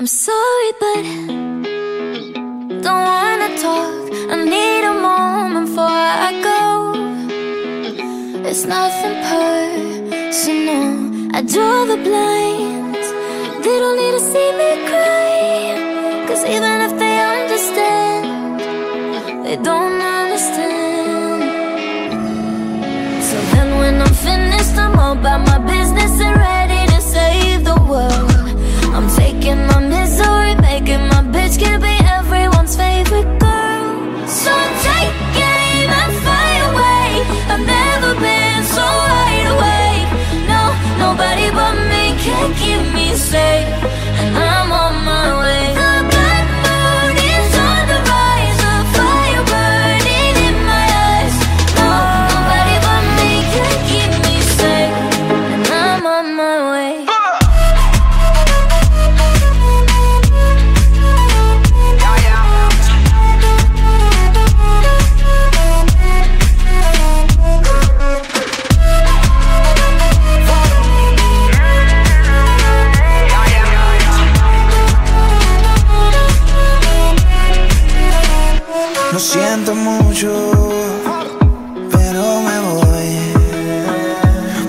I'm sorry, but don't wanna talk. I need a moment before I go. It's nothing personal. I draw the blinds. They don't need to see me cry. Cause even if they understand, they don't understand. So then when I'm finished, I'm all by my siento mucho, pero me voy.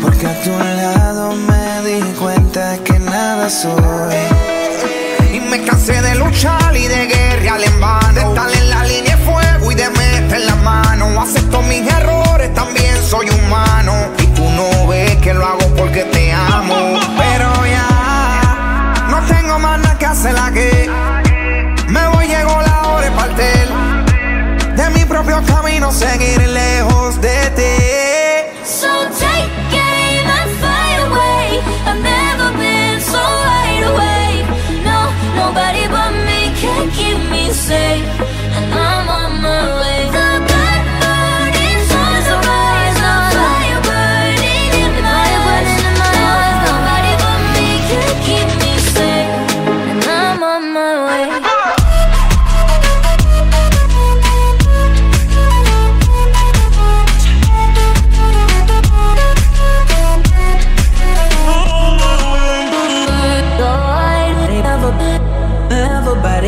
Porque a tu lado me di cuenta que nada soy. Y me cansé de luchar y de guerra. can't keep me safe, and I'm on my way.